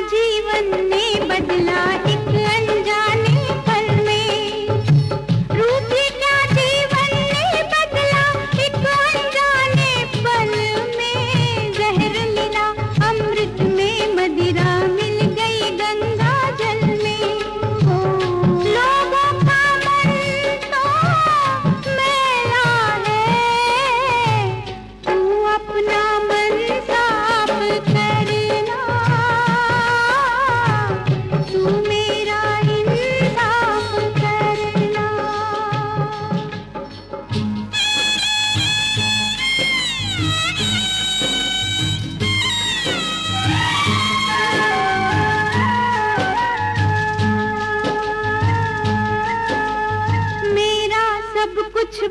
जीवन ने बदला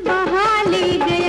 बहा गया